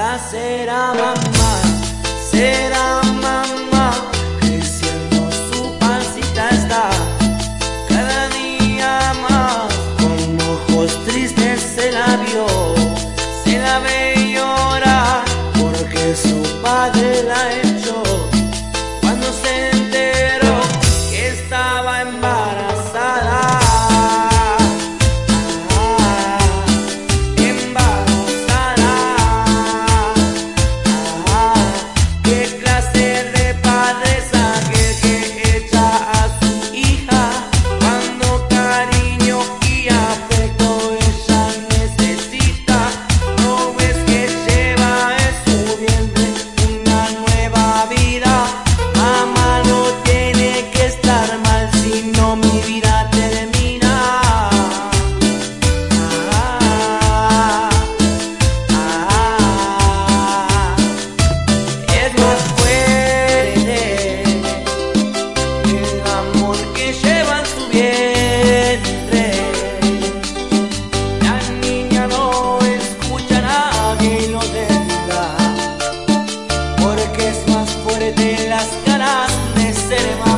Será mamá, será mamá, creciendo su pancita está. Cada día más, con ojos tristes se la vio. ser